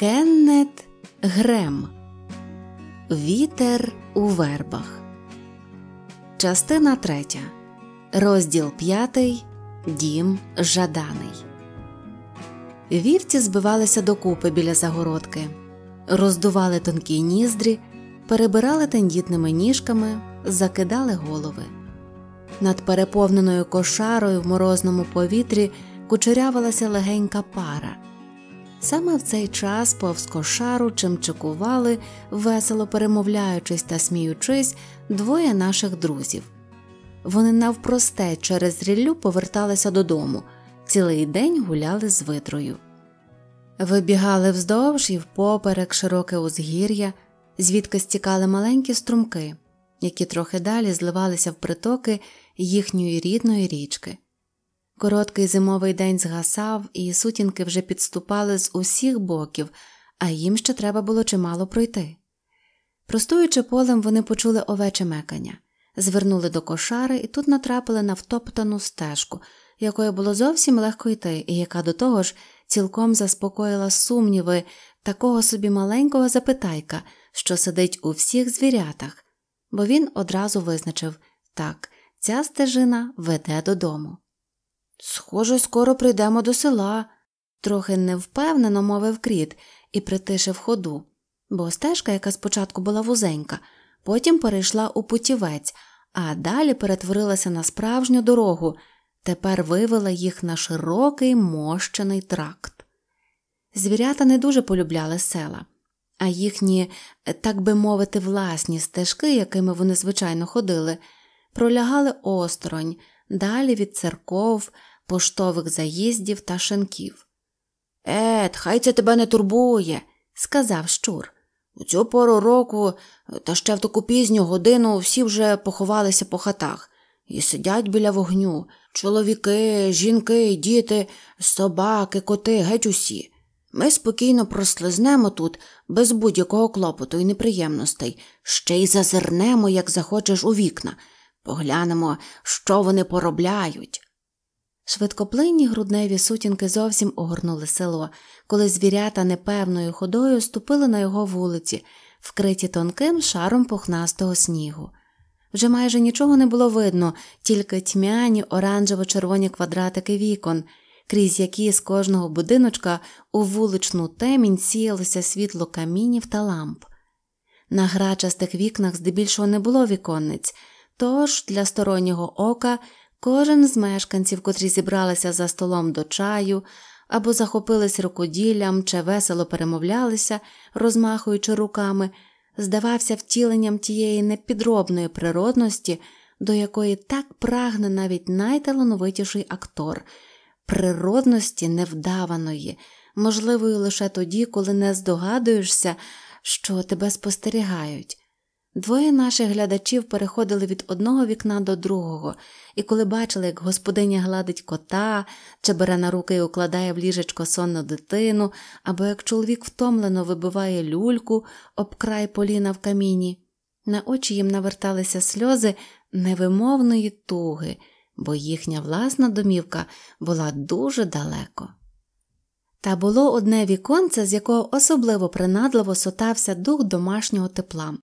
Кеннет Грем Вітер у вербах. Частина третя. Розділ п'ятий. Дім Жаданий. Вівці збивалися докупи біля загородки, роздували тонкі ніздрі, перебирали тендітними ніжками, закидали голови. Над переповненою кошарою в морозному повітрі кучерявилася легенька пара. Саме в цей час повз кошару чимчикували, весело перемовляючись та сміючись, двоє наших друзів. Вони навпросте через ріллю поверталися додому, цілий день гуляли з витрою. Вибігали вздовж і впоперек широке узгір'я, звідки стікали маленькі струмки, які трохи далі зливалися в притоки їхньої рідної річки. Короткий зимовий день згасав, і сутінки вже підступали з усіх боків, а їм ще треба було чимало пройти. Простуючи полем, вони почули овече мекання, звернули до кошари і тут натрапили на втоптану стежку, якою було зовсім легко йти, і яка до того ж цілком заспокоїла сумніви такого собі маленького запитайка, що сидить у всіх звірятах, бо він одразу визначив так, ця стежина веде додому. Схоже, скоро прийдемо до села, трохи невпевнено мовив кріт і притишив ходу, бо стежка, яка спочатку була вузенька, потім перейшла у путівець, а далі перетворилася на справжню дорогу, тепер вивела їх на широкий мощений тракт. Звірята не дуже полюбляли села, а їхні, так би мовити, власні стежки, якими вони звичайно ходили, пролягали осторонь, далі від церков поштових заїздів та шинків. Ет, хай це тебе не турбує, сказав щур. У цю пору року, та ще в таку пізню годину всі вже поховалися по хатах і сидять біля вогню чоловіки, жінки, діти, собаки, коти, геть усі. Ми спокійно прослизнемо тут без будь-якого клопоту і неприємностей, ще й зазирнемо, як захочеш у вікна, поглянемо, що вони поробляють. Швидкоплинні грудневі сутінки зовсім огорнули село, коли звірята непевною ходою ступили на його вулиці, вкриті тонким шаром пухнастого снігу. Вже майже нічого не було видно, тільки тьмяні оранжево-червоні квадратики вікон, крізь які з кожного будиночка у вуличну темінь сіялося світло камінів та ламп. На грачастих вікнах здебільшого не було віконниць, тож для стороннього ока Кожен з мешканців, котрі зібралися за столом до чаю або захопились рукоділлям чи весело перемовлялися, розмахуючи руками, здавався втіленням тієї непідробної природності, до якої так прагне навіть найталановитіший актор, природності невдаваної, можливою лише тоді, коли не здогадуєшся, що тебе спостерігають. Двоє наших глядачів переходили від одного вікна до другого, і коли бачили, як господиня гладить кота, чи бере на руки і укладає в ліжечко сонну дитину, або як чоловік втомлено вибиває люльку об край поліна в каміні, на очі їм наверталися сльози невимовної туги, бо їхня власна домівка була дуже далеко. Та було одне віконце, з якого особливо принадливо сотався дух домашнього тепла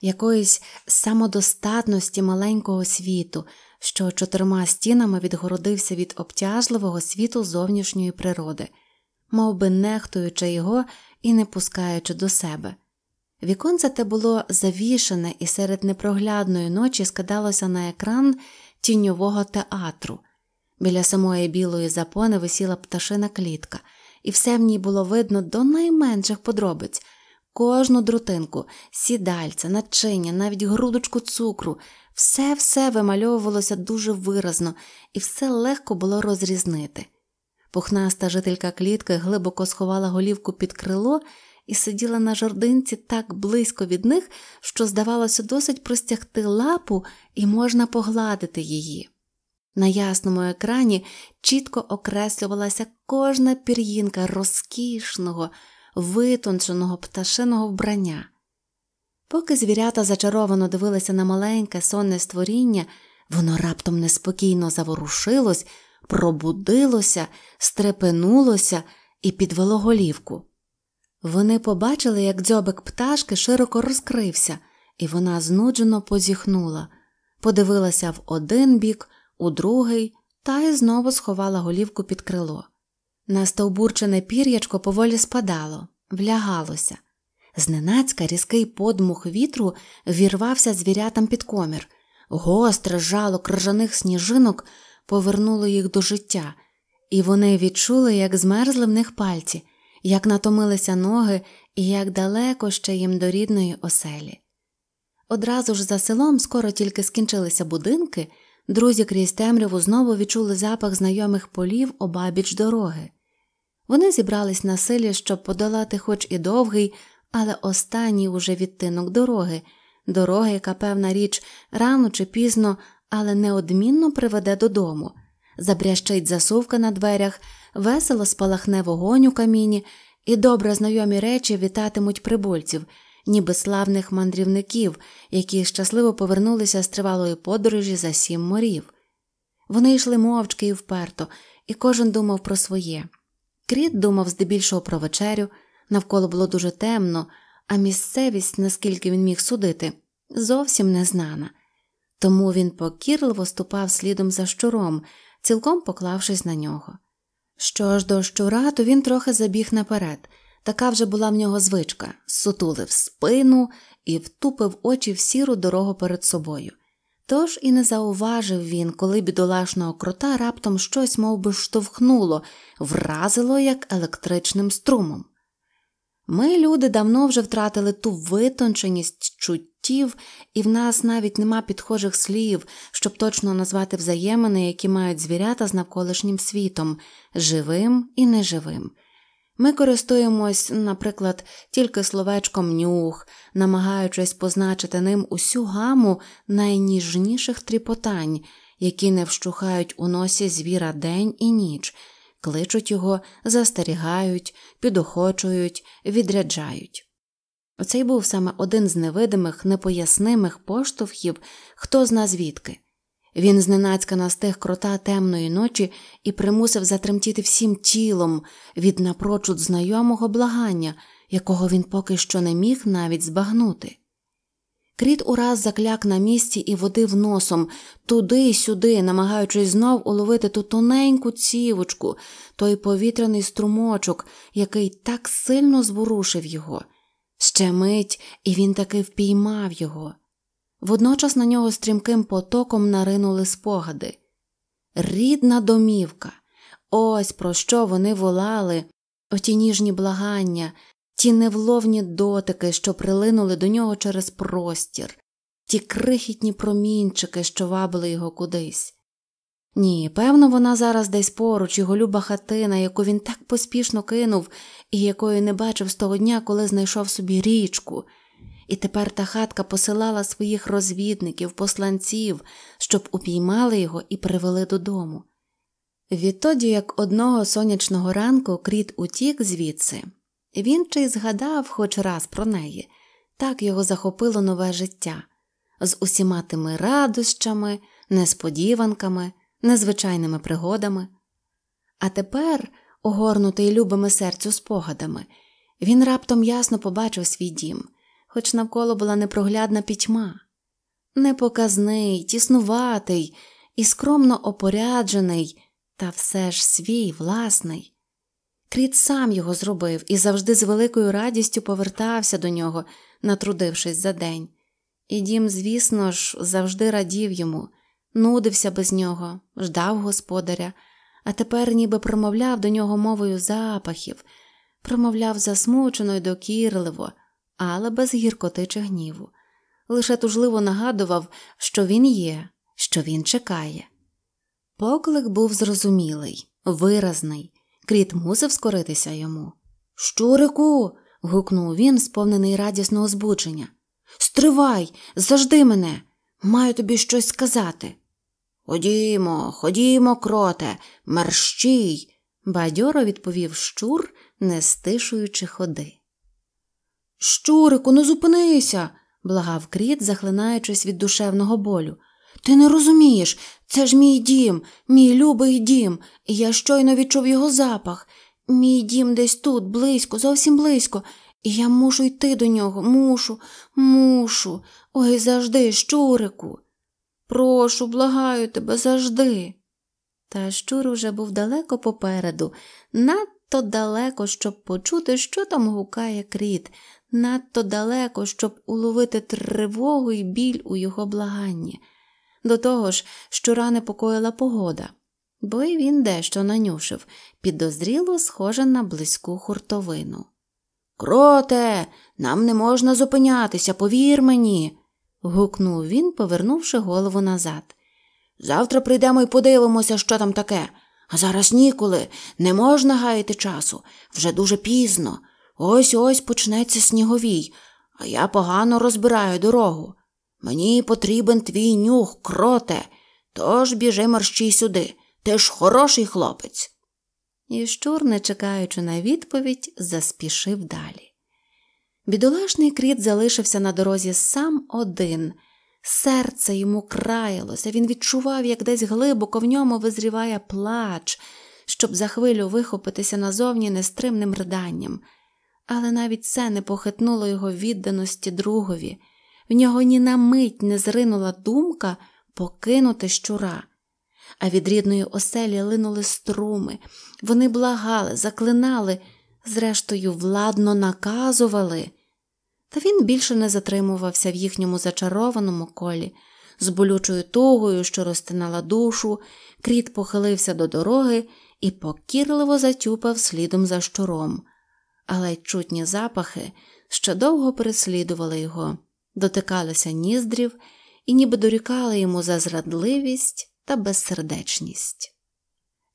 якоїсь самодостатності маленького світу, що чотирма стінами відгородився від обтяжливого світу зовнішньої природи, мов би нехтуючи його і не пускаючи до себе. Віконце те було завішене і серед непроглядної ночі скидалося на екран тіньового театру. Біля самої білої запони висіла пташина клітка, і все в ній було видно до найменших подробиць. Кожну друтинку, сідальця, начиння, навіть грудочку цукру, все все вимальовувалося дуже виразно, і все легко було розрізнити. Пухнаста жителька клітки глибоко сховала голівку під крило і сиділа на жординці так близько від них, що, здавалося, досить простягти лапу і можна погладити її. На ясному екрані чітко окреслювалася кожна пір'їнка розкішного витонченого пташиного вбрання. Поки звірята зачаровано дивилися на маленьке сонне створіння, воно раптом неспокійно заворушилось, пробудилося, стрепенулося і підвело голівку. Вони побачили, як дзьобик пташки широко розкрився, і вона знуджено позіхнула, подивилася в один бік, у другий, та й знову сховала голівку під крило. Настовбурчене пір'ячко поволі спадало, влягалося. Зненацька різкий подмух вітру вірвався звірятам під комір, гостре жало крижаних сніжинок повернуло їх до життя, і вони відчули, як змерзли в них пальці, як натомилися ноги і як далеко ще їм до рідної оселі. Одразу ж за селом скоро тільки скінчилися будинки, друзі крізь темряву знову відчули запах знайомих полів обабіч дороги. Вони зібрались на силі, щоб подолати хоч і довгий, але останній уже відтинок дороги, дороги, яка певна річ, рано чи пізно, але неодмінно приведе додому, забрящить засувка на дверях, весело спалахне вогонь у каміні, і добре знайомі речі вітатимуть прибульців, ніби славних мандрівників, які щасливо повернулися з тривалої подорожі за сім морів. Вони йшли мовчки і вперто, і кожен думав про своє. Кріт думав здебільшого про вечерю, навколо було дуже темно, а місцевість, наскільки він міг судити, зовсім незнана. Тому він покірливо ступав слідом за щуром, цілком поклавшись на нього. Що ж до щура, то він трохи забіг наперед, така вже була в нього звичка, сутулив спину і втупив очі в сіру дорогу перед собою. Тож і не зауважив він, коли бідолашного крота раптом щось мов би, штовхнуло, вразило як електричним струмом. Ми, люди, давно вже втратили ту витонченість чуттів, і в нас навіть нема підхожих слів, щоб точно назвати взаємини, які мають звірята з навколишнім світом, живим і неживим. Ми користуємось, наприклад, тільки словечком нюх, намагаючись позначити ним усю гаму найніжніших тріпотань, які не вщухають у носі звіра день і ніч, кличуть його, застерігають, підохочують, відряджають. Оцей був саме один з невидимих, непояснимих поштовхів, хто зна звідки. Він зненацька настиг крота темної ночі і примусив затремтіти всім тілом від напрочуд знайомого благання, якого він поки що не міг навіть збагнути. Кріт ураз закляк на місці і водив носом туди й сюди, намагаючись знов уловити ту тоненьку цівочку, той повітряний струмочок, який так сильно зворушив його. Ще мить, і він таки впіймав його. Водночас на нього стрімким потоком наринули спогади. Рідна домівка, ось про що вони волали, оті ніжні благання, ті невловні дотики, що прилинули до нього через простір, ті крихітні промінчики, що вабили його кудись. Ні, певно, вона зараз десь поруч, його люба хатина, яку він так поспішно кинув і якої не бачив з того дня, коли знайшов собі річку. І тепер та хатка посилала своїх розвідників, посланців, щоб упіймали його і привели додому. Відтоді, як одного сонячного ранку кріт утік звідси, він чи й згадав хоч раз про неї, так його захопило нове життя з усіма тими радощами, несподіванками, незвичайними пригодами. А тепер, огорнутий любими серцю спогадами, він раптом ясно побачив свій дім хоч навколо була непроглядна пітьма, непоказний, тіснуватий і скромно опоряджений, та все ж свій власний. Кріт сам його зробив і завжди з великою радістю повертався до нього, натрудившись за день. І дім, звісно ж, завжди радів йому, нудився без нього, ждав господаря, а тепер ніби промовляв до нього мовою запахів, промовляв засмучено й докірливо але без гіркоти чи гніву, лише тужливо нагадував, що він є, що він чекає. Поклик був зрозумілий, виразний, кріт мусив скоритися йому. Щурику. гукнув він, сповнений радісного збудження. Стривай, зажди мене, маю тобі щось сказати. Ходімо, ходімо, кроте, мерщій, бадьоро відповів щур, не стишуючи ходи. Щурику, не зупинися, благав кріт, захлинаючись від душевного болю. Ти не розумієш, це ж мій дім, мій любий дім, і я щойно відчув його запах. Мій дім десь тут, близько, зовсім близько, і я мушу йти до нього, мушу, мушу. Ой, завжди, щурику. Прошу, благаю тебе завжди. Та щур уже був далеко попереду, надто далеко, щоб почути, що там гукає кріт, надто далеко, щоб уловити тривогу і біль у його благанні. До того ж, щура непокоїла погода, бо й він дещо нанюшив, підозріло схоже на близьку хуртовину. Кроте, нам не можна зупинятися, повір мені. гукнув він, повернувши голову назад. Завтра прийдемо і подивимося, що там таке. А зараз ніколи, не можна гаяти часу, вже дуже пізно. Ось ось почнеться сніговій, а я погано розбираю дорогу. Мені потрібен твій нюх, кроте, тож біжи мерщій сюди. Ти ж хороший хлопець. І щур, не чекаючи на відповідь, заспішив далі. Бідолашний кріт залишився на дорозі сам один. Серце йому краялося, він відчував, як десь глибоко в ньому визріває плач, щоб за хвилю вихопитися назовні нестримним риданням. Але навіть це не похитнуло його відданості другові. В нього ні на мить не зринула думка покинути щура. А від рідної оселі линули струми, вони благали, заклинали, зрештою, владно наказували. Та він більше не затримувався в їхньому зачарованому колі. З болючою тугою, що розтинала душу, кріт похилився до дороги і покірливо затюпав слідом за щуром. Але чутні запахи ще довго переслідували його, дотикалися ніздрів і ніби дорікали йому за зрадливість та безсердечність.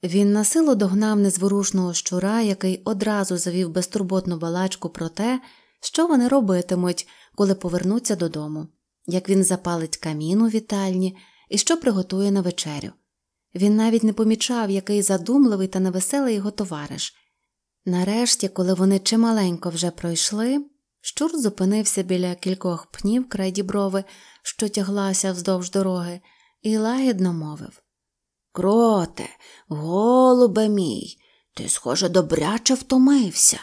Він насилу догнав незворушного щура, який одразу завів безтурботну балачку про те, що вони робитимуть, коли повернуться додому, як він запалить камін у вітальні і що приготує на вечерю. Він навіть не помічав, який задумливий та невеселий його товариш. Нарешті, коли вони чималенько вже пройшли, щур зупинився біля кількох пнів край діброви, що тяглася вздовж дороги, і лагідно мовив Кроте, голубе мій, ти, схоже, добряче втомився,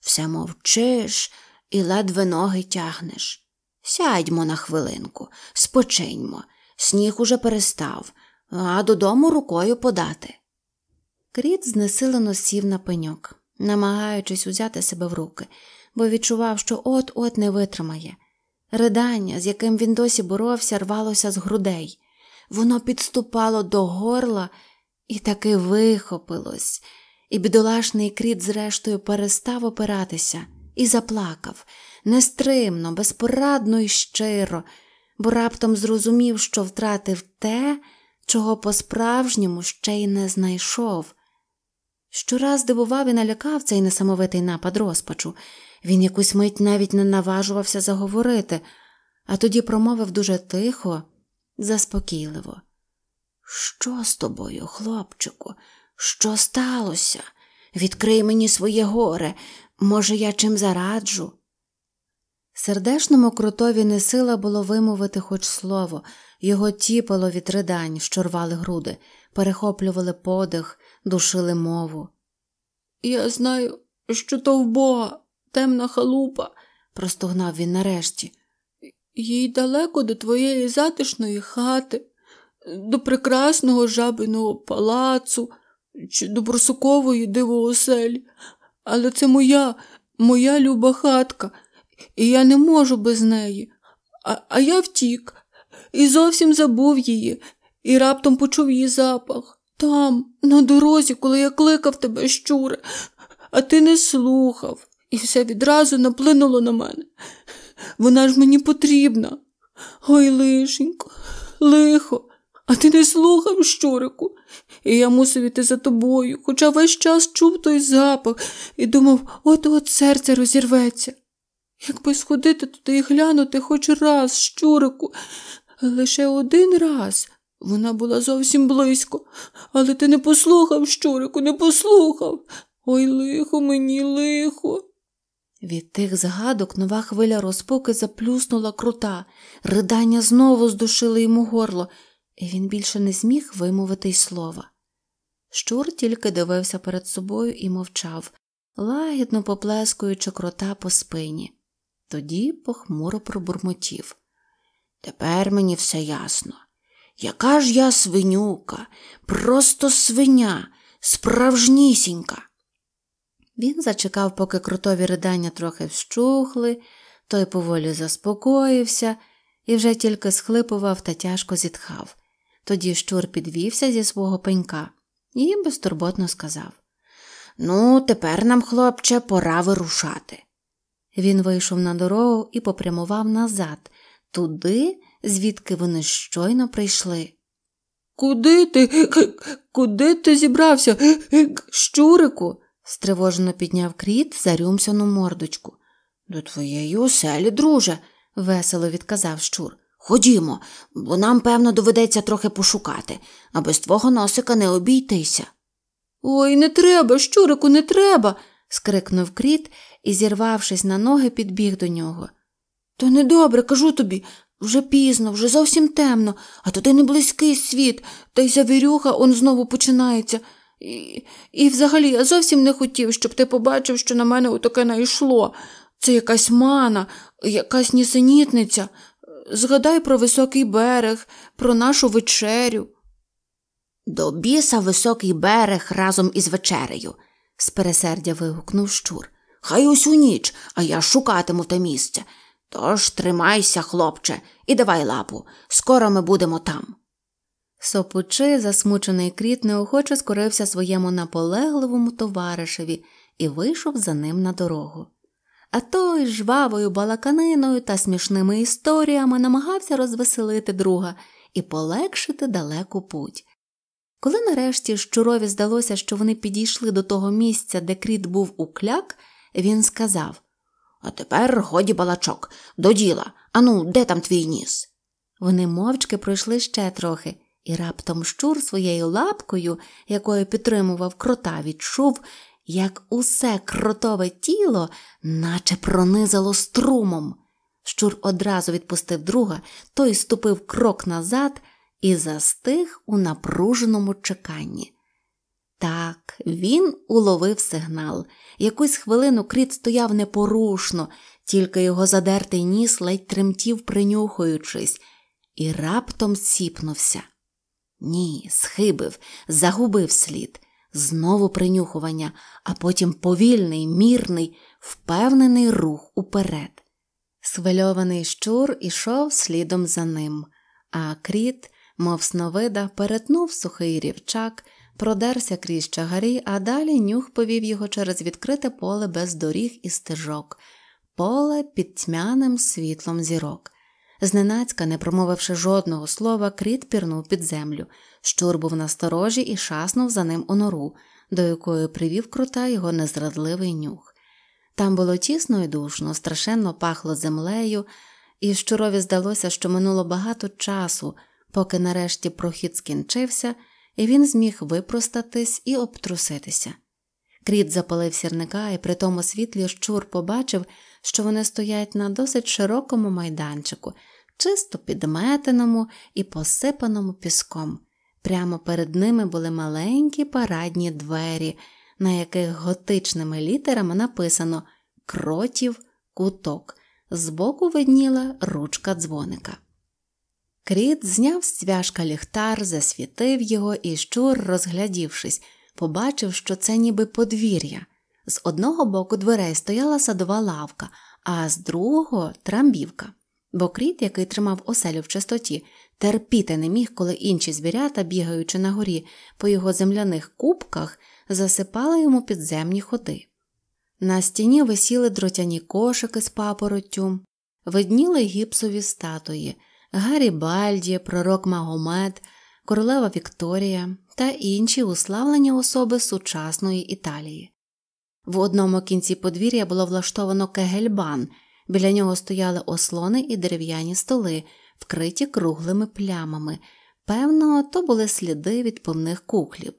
все мовчиш і ледве ноги тягнеш. Сядьмо на хвилинку, спочиньмо, сніг уже перестав, а додому рукою подати. Кріт знесилено сів на пеньок, намагаючись узяти себе в руки, бо відчував, що от-от не витримає. Ридання, з яким він досі боровся, рвалося з грудей. Воно підступало до горла і таки вихопилось, і бідолашний кріт, зрештою, перестав опиратися і заплакав нестримно, безпорадно і щиро, бо раптом зрозумів, що втратив те, чого по-справжньому ще й не знайшов. Щораз дивував і налякав цей несамовитий напад розпачу. Він якусь мить навіть не наважувався заговорити, а тоді промовив дуже тихо, заспокійливо. Що з тобою, хлопчику? Що сталося? Відкрий мені своє горе, може, я чим зараджу? Сердешному крутові не сила було вимовити хоч слово, його тіпало від ридань, що рвали груди, перехоплювали подих, душили мову. Я знаю, що то в Бога темна халупа, простогнав він нарешті. Їй далеко до твоєї затишної хати, до прекрасного жабиного палацу чи до Борсукової дивооселі. Але це моя, моя люба хатка, і я не можу без неї. А, а я втік і зовсім забув її, і раптом почув її запах. Там, на дорозі, коли я кликав тебе, щуре, а ти не слухав, і все відразу наплинуло на мене. Вона ж мені потрібна. Ой, лишенько, лихо, а ти не слухав, щурику, і я мусив іти за тобою, хоча весь час чув той запах і думав, от от серце розірветься. Якби сходити туди і глянути хоч раз, щурику, лише один раз. Вона була зовсім близько, але ти не послухав, щурику, не послухав. Ой, лихо мені, лихо. Від тих згадок нова хвиля розпуки заплюснула крута, ридання знову здушили йому горло, і він більше не зміг вимовити й слова. Щур тільки дивився перед собою і мовчав, лагідно поплескуючи крота по спині. Тоді похмуро пробурмотів. Тепер мені все ясно. Яка ж я свинюка, просто свиня, справжнісінька. Він зачекав, поки крутові ридання трохи вщухли, той поволі заспокоївся і вже тільки схлипував та тяжко зітхав. Тоді щур підвівся зі свого пенька і безтурботно сказав Ну, тепер нам, хлопче, пора вирушати. Він вийшов на дорогу і попрямував назад, туди, звідки вони щойно прийшли. Куди ти? Куди ти зібрався? Щурику? стривожено підняв кріт зарюмсяну мордочку. До твоєї оселі, друже, весело відказав щур. Ходімо, бо нам, певно, доведеться трохи пошукати, а без твого носика не обійтися. Ой, не треба, щурику, не треба. скрикнув кріт і, зірвавшись на ноги, підбіг до нього. То недобре, кажу тобі, вже пізно, вже зовсім темно, а туди не близький світ, та й завірюха он знову починається. І і взагалі я зовсім не хотів, щоб ти побачив, що на мене отаке найшло. Це якась мана, якась нісенітниця. Згадай про високий берег, про нашу вечерю. До біса високий берег разом із вечерею, з пересердя вигукнув щур. Хай усю ніч, а я шукатиму те місце. Тож тримайся, хлопче, і давай лапу. Скоро ми будемо там. Сопучи, засмучений кріт неохоче скорився своєму наполегливому товаришеві і вийшов за ним на дорогу. А той жвавою балаканиною та смішними історіями намагався розвеселити друга і полегшити далеку путь. Коли нарешті щурові здалося, що вони підійшли до того місця, де кріт був у кляк, він сказав А тепер годі балачок, до діла. Ану, де там твій ніс? Вони мовчки пройшли ще трохи, і раптом щур своєю лапкою, якою підтримував крота, відчув, як усе кротове тіло, наче пронизало струмом. Щур одразу відпустив друга, той ступив крок назад і застиг у напруженому чеканні. Так, він уловив сигнал. Якусь хвилину кріт стояв непорушно, тільки його задертий ніс ледь тремтів, принюхуючись, і раптом сіпнувся. Ні, схибив, загубив слід, знову принюхування, а потім повільний, мірний, впевнений рух уперед. Свильований щур ішов слідом за ним, а кріт, мов сновида, перетнув сухий рівчак, продерся крізь чагарі, а далі нюх повів його через відкрите поле без доріг і стежок, поле під тьмяним світлом зірок. Зненацька, не промовивши жодного слова, кріт пірнув під землю. Щур був насторожі і шаснув за ним у нору, до якої привів крута його незрадливий нюх. Там було тісно і душно, страшенно пахло землею, і щурові здалося, що минуло багато часу, поки нарешті прохід скінчився, і він зміг випростатись і обтруситися. Кріт запалив сірника, і при тому світлі щур побачив, що вони стоять на досить широкому майданчику, чисто підметеному і посипаному піском. Прямо перед ними були маленькі парадні двері, на яких готичними літерами написано Кротів куток. Збоку видніла ручка дзвоника. Кріт зняв з цвяшка ліхтар, засвітив його і щур, розглядівшись, побачив, що це ніби подвір'я. З одного боку дверей стояла садова лавка, а з другого трамбівка. Бо кріт, який тримав оселю в чистоті, терпіти не міг, коли інші звірята, бігаючи на горі по його земляних кубках, засипали йому підземні ходи. На стіні висіли дротяні кошики з папороттю, видніли гіпсові статуї, Гарібальді, пророк Магомед, королева Вікторія та інші уславлені особи сучасної Італії. В одному кінці подвір'я було влаштовано кегельбан, біля нього стояли ослони і дерев'яні столи, вкриті круглими плямами. Певно, то були сліди від повних кухлів.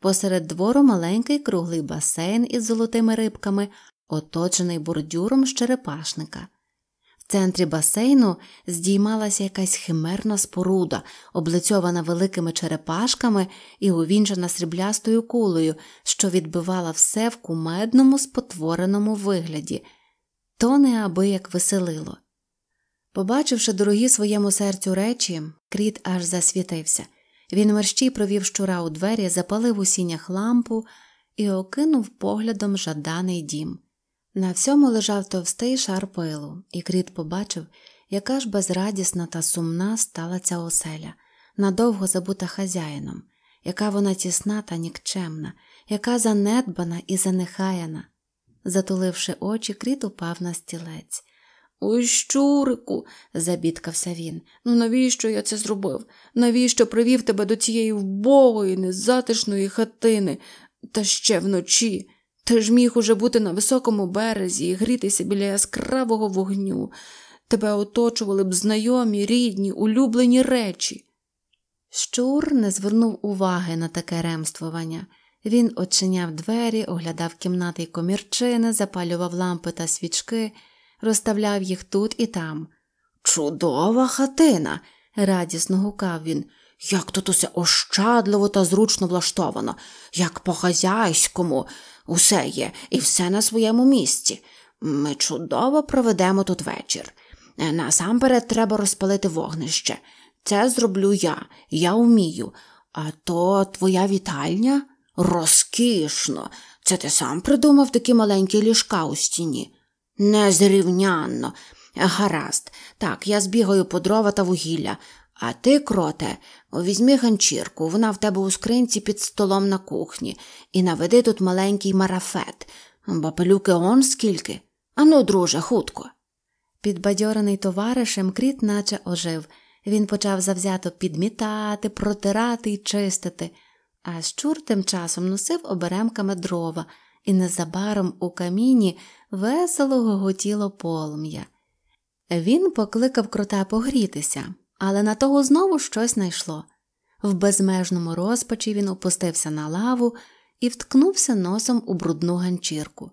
Посеред двору маленький круглий басейн із золотими рибками, оточений бордюром з черепашника В центрі басейну здіймалася якась химерна споруда, облицьована великими черепашками і увінчена сріблястою кулею, що відбивала все в кумедному спотвореному вигляді, то неабияк веселило. Побачивши дорогі своєму серцю речі, кріт аж засвітився. Він мерщій провів щура у двері, запалив у сінях лампу і окинув поглядом жаданий дім. На всьому лежав товстий шар пилу, і кріт побачив, яка ж безрадісна та сумна стала ця оселя, надовго забута хазяїном, яка вона тісна та нікчемна, яка занедбана і занехаяна. Затуливши очі, кріт упав на стілець. Ой, щурику, забідкався він. Ну навіщо я це зробив? Навіщо привів тебе до цієї вбогої, незатишної хатини, та ще вночі? Ти ж міг уже бути на високому березі і грітися біля яскравого вогню. Тебе оточували б знайомі, рідні, улюблені речі. Щур не звернув уваги на таке ремствування. Він очиняв двері, оглядав кімнати й комірчини, запалював лампи та свічки, розставляв їх тут і там. Чудова хатина, радісно гукав він. Як тут усе ощадливо та зручно влаштовано, як по хазяйському, усе є і все на своєму місці. Ми чудово проведемо тут вечір. Насамперед треба розпалити вогнище. Це зроблю я, я вмію. А то твоя вітальня розкішно. Це ти сам придумав такі маленькі ліжка у стіні. Незрівнянно. Гаразд, так, я збігаю по дрова та вугілля, а ти, кроте, візьми ганчірку, вона в тебе у скринці під столом на кухні, і наведи тут маленький марафет, бо пилюки он скільки. Ану, друже, хутко. Підбадьорений товаришем, кріт наче ожив. Він почав завзято підмітати, протирати й чистити, а щур тим часом носив оберемками дрова, і незабаром у каміні весело гоготіло полум'я. Він покликав крота погрітися, але на того знову щось найшло. В безмежному розпачі він опустився на лаву і вткнувся носом у брудну ганчірку.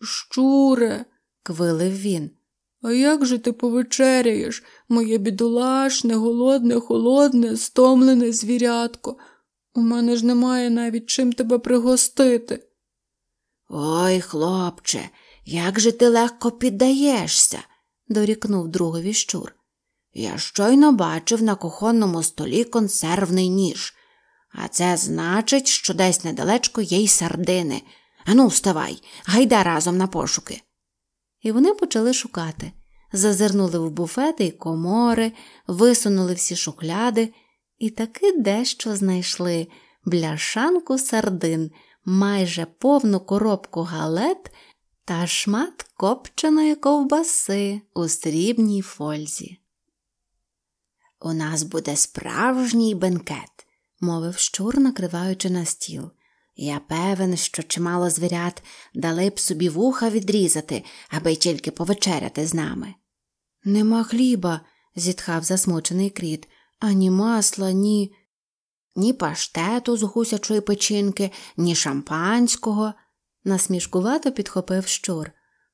Щуре, квилив він. А як же ти повечеряєш, моє бідолашне, голодне, холодне, стомлене звірятко? У мене ж немає навіть чим тебе пригостити. Ой, хлопче, як же ти легко піддаєшся, дорікнув другові щур. Я щойно бачив на кухонному столі консервний ніж, а це значить, що десь недалечко є й сардини. Ану, вставай, гайда разом на пошуки. І вони почали шукати. Зазирнули в буфети й комори, висунули всі шухляди і таки дещо знайшли бляшанку сардин, майже повну коробку галет та шмат копченої ковбаси у срібній фользі. У нас буде справжній бенкет, мовив щур, накриваючи на стіл. Я певен, що чимало звірят дали б собі вуха відрізати, аби тільки повечеряти з нами. Нема хліба, зітхав засмучений кріт, ані масла, ні ні паштету з гусячої печінки, ні шампанського, насмішкувато підхопив щур.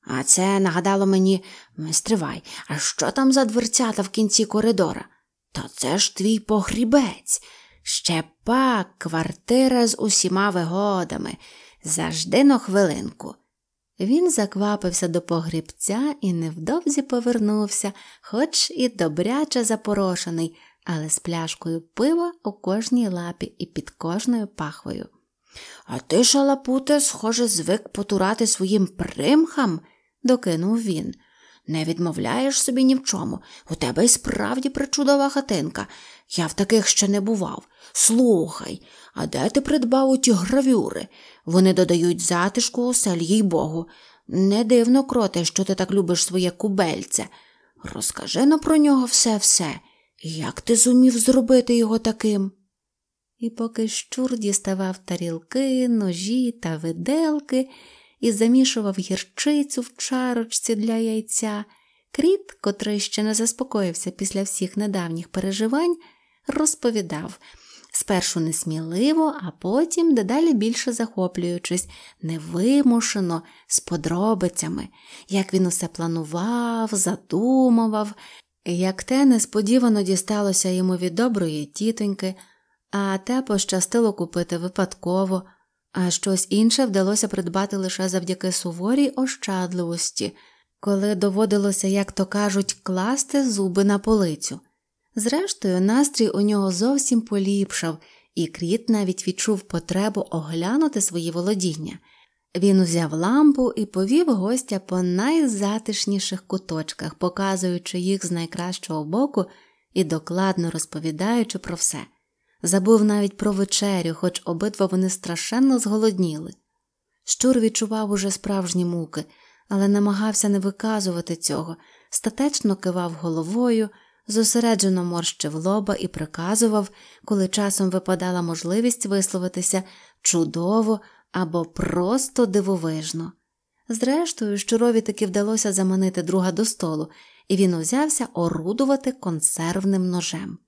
А це нагадало мені стривай, а що там за дверцята в кінці коридора? Та це ж твій погрібець. Ще пак квартира з усіма вигодами. Завжди на хвилинку. Він заквапився до погрібця і невдовзі повернувся, хоч і добряче запорошений, але з пляшкою пива у кожній лапі і під кожною пахвою. А ти, шалапуте, схоже, звик потурати своїм примхам, докинув він. Не відмовляєш собі ні в чому. У тебе й справді причудова хатинка. Я в таких ще не бував. Слухай, а де ти придбав оті гравюри? Вони додають затишку осель, їй Богу. Не дивно, кроте, що ти так любиш своє кубельце. Розкажи но про нього все все. Як ти зумів зробити його таким? І поки щур діставав тарілки, ножі та виделки і замішував гірчицю в чарочці для яйця, кріт, котрий ще не заспокоївся після всіх недавніх переживань, розповідав спершу несміливо, а потім дедалі більше захоплюючись, невимушено, з подробицями, як він усе планував, задумував, як те несподівано дісталося йому від доброї тітоньки, а те пощастило купити випадково, а щось інше вдалося придбати лише завдяки суворій ощадливості, коли доводилося, як то кажуть, класти зуби на полицю. Зрештою, настрій у нього зовсім поліпшав, і кріт навіть відчув потребу оглянути свої володіння. Він узяв лампу і повів гостя по найзатишніших куточках, показуючи їх з найкращого боку і докладно розповідаючи про все. Забув навіть про вечерю, хоч обидва вони страшенно зголодніли. Щур відчував уже справжні муки, але намагався не виказувати цього, статечно кивав головою зосереджено морщив лоба і приказував, коли часом випадала можливість висловитися чудово або просто дивовижно. Зрештою, щурові таки вдалося заманити друга до столу, і він узявся орудувати консервним ножем.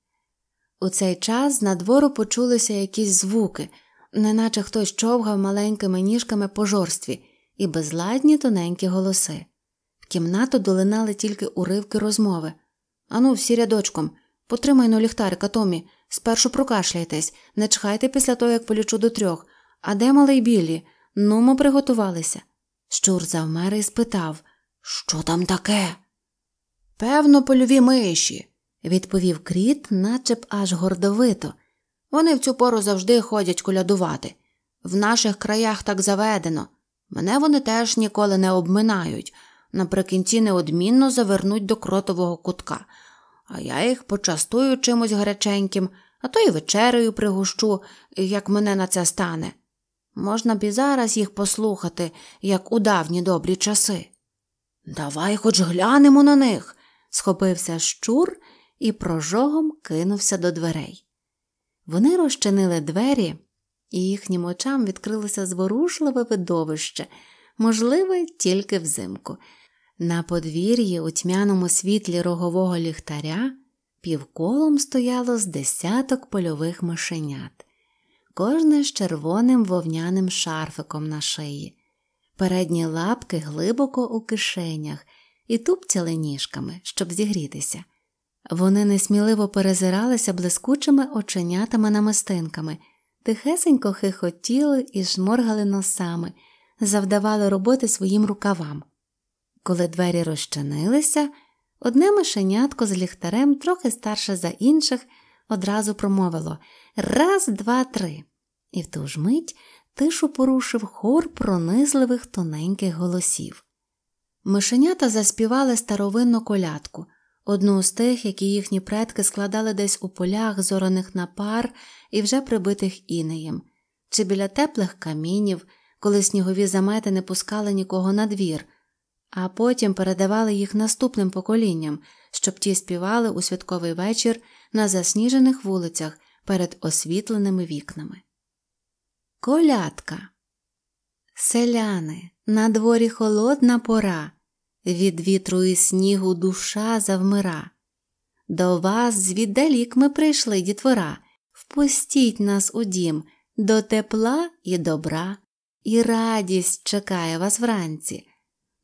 У цей час з надвору почулися якісь звуки, неначе хтось човгав маленькими ніжками по жорстві, і безладні тоненькі голоси. В кімнату долинали тільки уривки розмови. Ану, всі рядочком, потримай но ліхтарика, Томі, спершу прокашляйтесь, не чхайте після того, як полічу до трьох. А де малий білі? Ну, ми приготувалися. Щур завмер і спитав Що там таке? Певно, польові миші, відповів кріт, начеб аж гордовито. Вони в цю пору завжди ходять колядувати. В наших краях так заведено. Мене вони теж ніколи не обминають наприкінці неодмінно завернуть до кротового кутка, а я їх почастую чимось гаряченьким, а то й вечерею пригощу, як мене на це стане. Можна б і зараз їх послухати, як у давні добрі часи. Давай хоч глянемо на них, схопився щур і прожогом кинувся до дверей. Вони розчинили двері, і їхнім очам відкрилося зворушливе видовище, можливе тільки взимку. На подвір'ї у тьмяному світлі рогового ліхтаря півколом стояло з десяток польових мишенят, кожне з червоним вовняним шарфиком на шиї, передні лапки глибоко у кишенях і тупцяли ніжками, щоб зігрітися. Вони несміливо перезиралися блискучими оченятами намистинками, тихесенько хихотіли і шморгали носами, завдавали роботи своїм рукавам. Коли двері розчинилися, одне мишенятко з ліхтарем, трохи старше за інших, одразу промовило раз, два, три. І в ту ж мить тишу порушив хор пронизливих тоненьких голосів. Мишенята заспівали старовинну колядку, одну з тих, які їхні предки складали десь у полях, зораних на пар і вже прибитих інеєм, чи біля теплих камінів, коли снігові замети не пускали нікого на двір – а потім передавали їх наступним поколінням, щоб ті співали у святковий вечір на засніжених вулицях перед освітленими вікнами. Колядка. Селяни, на дворі холодна пора, від вітру і снігу душа завмира. До вас звіддалік ми прийшли, дітвора, впустіть нас у дім до тепла і добра, і радість чекає вас вранці.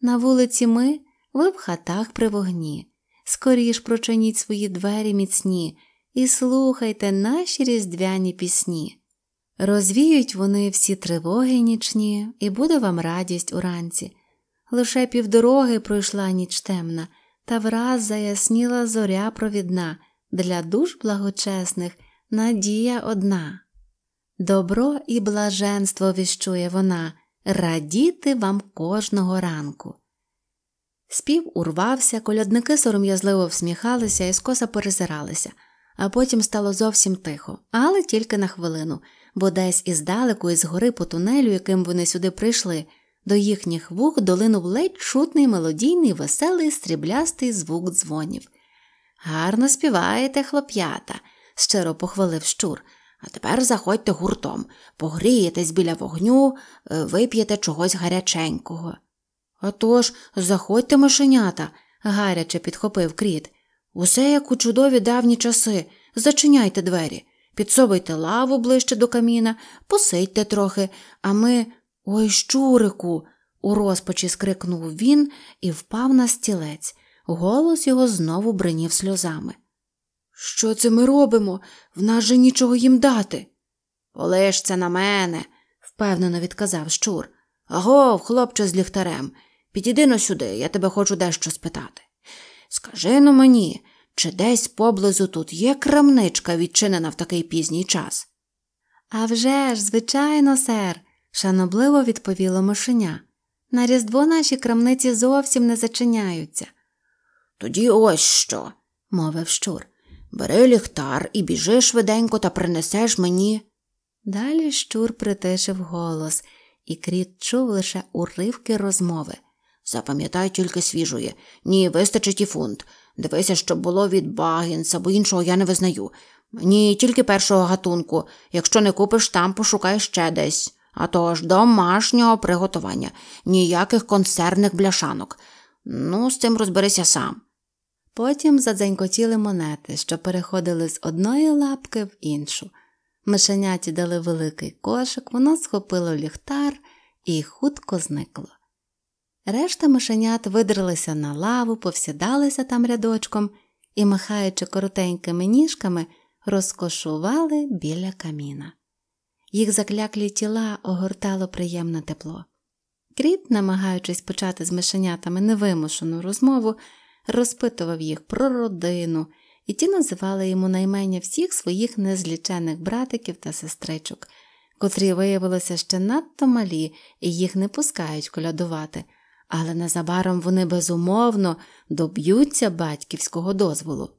На вулиці ми, ви в хатах при вогні. Скоріш прочиніть свої двері міцні і слухайте наші різдвяні пісні. Розвіють вони всі тривоги нічні, і буде вам радість уранці. Лише півдороги пройшла ніч темна, та враз заясніла зоря провідна, для душ благочесних надія одна. Добро і блаженство віщує вона радіти вам кожного ранку. Спів урвався, колядники сором'язливо всміхалися і скоса перезиралися, а потім стало зовсім тихо, але тільки на хвилину, бо десь іздалеку, із гори по тунелю, яким вони сюди прийшли, до їхніх вух долинув ледь чутний мелодійний, веселий, стріблястий звук дзвонів. Гарно співаєте, хлоп'ята, щиро похвалив щур. А тепер заходьте гуртом, погрієтесь біля вогню, е, вип'єте чогось гаряченького. «А тож, заходьте, мишенята, гаряче підхопив кріт. Усе як у чудові давні часи. Зачиняйте двері. Підсовуйте лаву ближче до каміна, посидьте трохи, а ми. Ой, щурику. у розпачі скрикнув він і впав на стілець. Голос його знову бринів сльозами. Що це ми робимо? В нас же нічого їм дати. Полиш це на мене, впевнено відказав щур. Агов, хлопче з ліхтарем, підійди но сюди, я тебе хочу дещо спитати. Скажи но мені, чи десь поблизу тут є крамничка, відчинена в такий пізній час? «А вже ж, звичайно, сер, шанобливо відповіло мишеня. На різдво наші крамниці зовсім не зачиняються. Тоді ось що, мовив щур. Бери ліхтар і біжи швиденько та принесеш мені. Далі щур притишив голос, і кріт чув лише уривки розмови. Запам'ятай тільки свіжує. Ні, вистачить і фунт. Дивися, щоб було від Багінса, бо іншого я не визнаю. Ні, тільки першого гатунку. Якщо не купиш там, пошукай ще десь. А то домашнього приготування, ніяких консервних бляшанок. Ну, з цим розберися сам. Потім задзенькотіли монети, що переходили з одної лапки в іншу. Мишеняті дали великий кошик, воно схопило ліхтар і хутко зникло. Решта мишенят видралися на лаву, повсідалися там рядочком і, махаючи коротенькими ніжками, розкошували біля каміна. Їх закляклі тіла огортало приємне тепло. Кріт, намагаючись почати з мишенятами невимушену розмову, розпитував їх про родину, і ті називали йому наймення всіх своїх незлічених братиків та сестричок, котрі виявилися ще надто малі і їх не пускають колядувати, але незабаром вони безумовно доб'ються батьківського дозволу.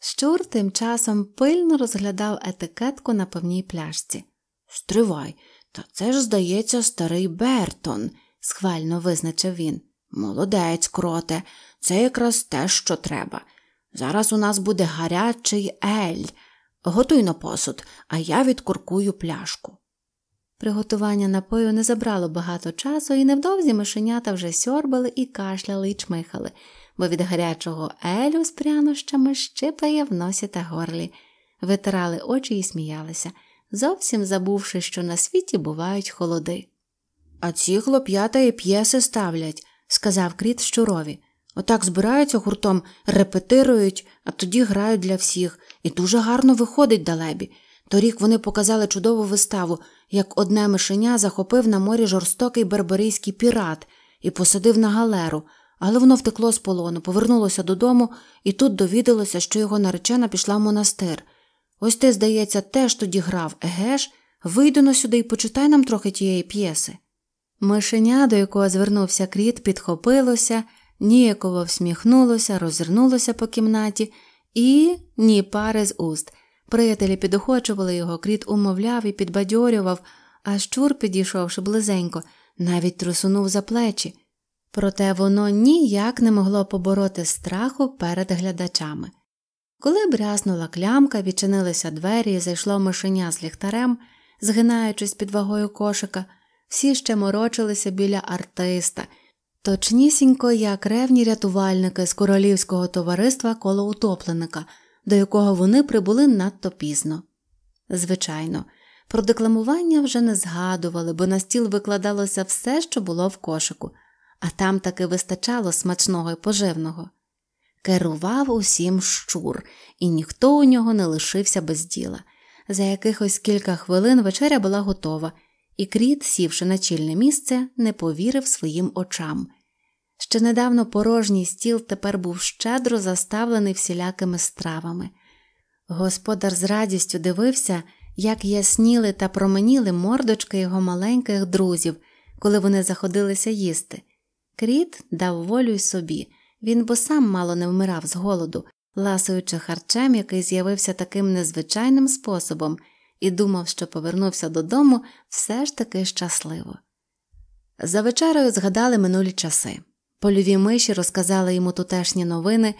Щур тим часом пильно розглядав етикетку на повній пляшці. Стривай, та це ж, здається, старий Бертон, схвально визначив він. Молодець, кроте, це якраз те, що треба. Зараз у нас буде гарячий ель. Готуй на посуд, а я відкуркую пляшку. Приготування напою не забрало багато часу, і невдовзі мишенята вже сьорбали і кашляли і чмихали, бо від гарячого елю з прянощами щипає в носі та горлі, витирали очі і сміялися, зовсім забувши, що на світі бувають холоди. А ці хлоп'ята і п'єси ставлять, сказав кріт щурові. Отак збираються гуртом, репетирують, а тоді грають для всіх, і дуже гарно виходить далебі. Торік вони показали чудову виставу, як одне мишеня захопив на морі жорстокий барбарійський пірат і посадив на галеру, але воно втекло з полону, повернулося додому і тут довідалося, що його наречена пішла в монастир. Ось ти, здається, теж тоді грав, еге ж? Вийди на сюди і почитай нам трохи тієї п'єси. Мишеня, до якого звернувся кріт, підхопилося ніяково всміхнулося, розвернулося по кімнаті і ні пари з уст. Приятелі підохочували його, кріт умовляв і підбадьорював, а щур, підійшовши близенько, навіть трусунув за плечі. Проте воно ніяк не могло побороти страху перед глядачами. Коли брязнула клямка, відчинилися двері і зайшло мишеня з ліхтарем, згинаючись під вагою кошика, всі ще морочилися біля артиста точнісінько як ревні рятувальники з королівського товариства коло утопленика, до якого вони прибули надто пізно. Звичайно, про декламування вже не згадували, бо на стіл викладалося все, що було в кошику, а там таки вистачало смачного і поживного. Керував усім щур, і ніхто у нього не лишився без діла. За якихось кілька хвилин вечеря була готова, і кріт, сівши на чільне місце, не повірив своїм очам. Ще недавно порожній стіл тепер був щедро заставлений всілякими стравами. Господар з радістю дивився, як ясніли та променіли мордочки його маленьких друзів, коли вони заходилися їсти. Кріт дав волю й собі, він бо сам мало не вмирав з голоду, ласуючи харчем, який з'явився таким незвичайним способом, і думав, що повернувся додому все ж таки щасливо. За вечерою згадали минулі часи. Польові миші розказали йому тутешні новини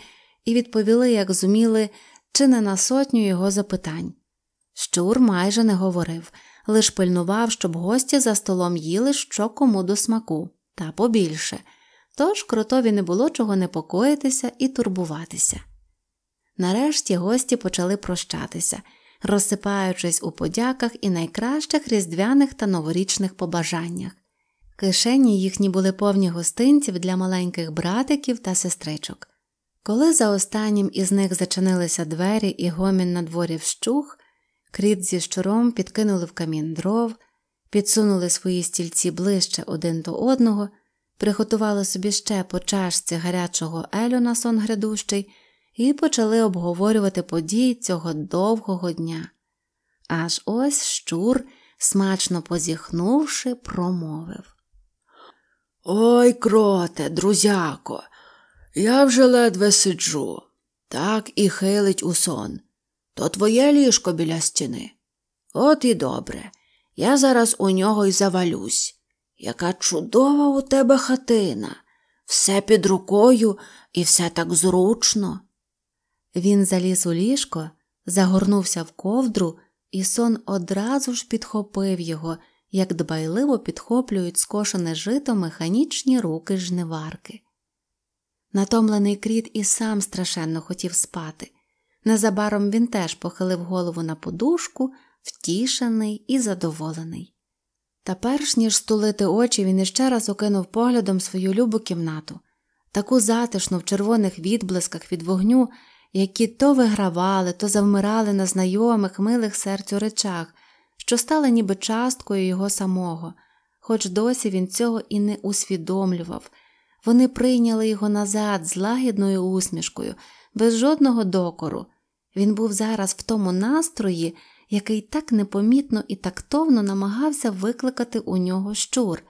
і відповіли, як зуміли, чи не на сотню його запитань. Щур майже не говорив, лиш пильнував, щоб гості за столом їли що кому до смаку, та побільше, тож кротові не було чого непокоїтися і турбуватися. Нарешті гості почали прощатися. розсипаючись у подяках і найкращих різдвяних та новорічних побажаннях. Кишені їхні були повні гостинців для маленьких братиків та сестричок. Коли за останнім із них зачинилися двері і гомін на дворі вщух, кріт зі щуром підкинули в камін дров, підсунули свої стільці ближче один до одного, приготували собі ще по чашці гарячого елю на сон грядущий і почали обговорювати події цього довгого дня. Аж ось щур, смачно позіхнувши, промовив Ой, кроте, друзяко, я вже ледве сиджу, так і хилить у сон. То твоє ліжко біля стіни. От і добре. Я зараз у нього й завалюсь. Яка чудова у тебе хатина, все під рукою і все так зручно. Він заліз у ліжко, загорнувся в ковдру, і сон одразу ж підхопив його, як дбайливо підхоплюють скошене жито механічні руки жниварки. Натомлений кріт і сам страшенно хотів спати. Незабаром він теж похилив голову на подушку, втішений і задоволений. Та перш ніж стулити очі, він іще раз окинув поглядом свою любу кімнату, таку затишну в червоних відблисках від вогню, які то вигравали, то завмирали на знайомих, милих серцю речах, що стали ніби часткою його самого, хоч досі він цього і не усвідомлював. Вони прийняли його назад з лагідною усмішкою, без жодного докору. Він був зараз в тому настрої, який так непомітно і тактовно намагався викликати у нього щур.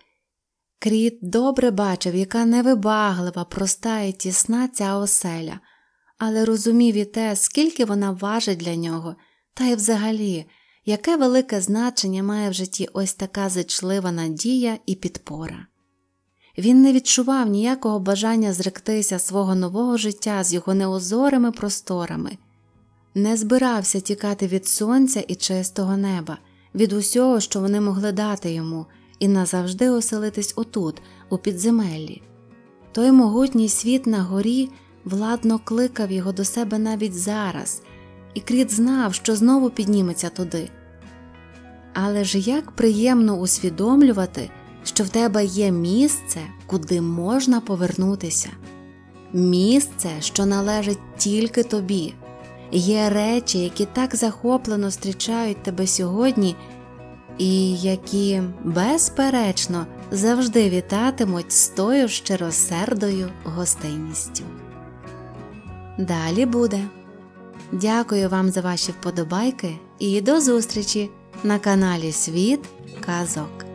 Кріт добре бачив, яка невибаглива, проста і тісна ця оселя, але розумів і те, скільки вона важить для нього, та й взагалі, яке велике значення має в житті ось така зичлива надія і підпора. Він не відчував ніякого бажання зректися свого нового життя з його неозорими просторами, не збирався тікати від сонця і чистого неба, від усього, що вони могли дати йому, і назавжди оселитись отут, у підземеллі. Той могутній світ на горі владно кликав його до себе навіть зараз, і Кріт знав, що знову підніметься туди. Але ж як приємно усвідомлювати, що в тебе є місце, куди можна повернутися, місце, що належить тільки тобі, є речі, які так захоплено зустрічають тебе сьогодні, і які, безперечно, завжди вітатимуть з тою щиросердою гостинністю. Далі буде. Дякую вам за ваші вподобайки і до зустрічі на каналі Світ Казок.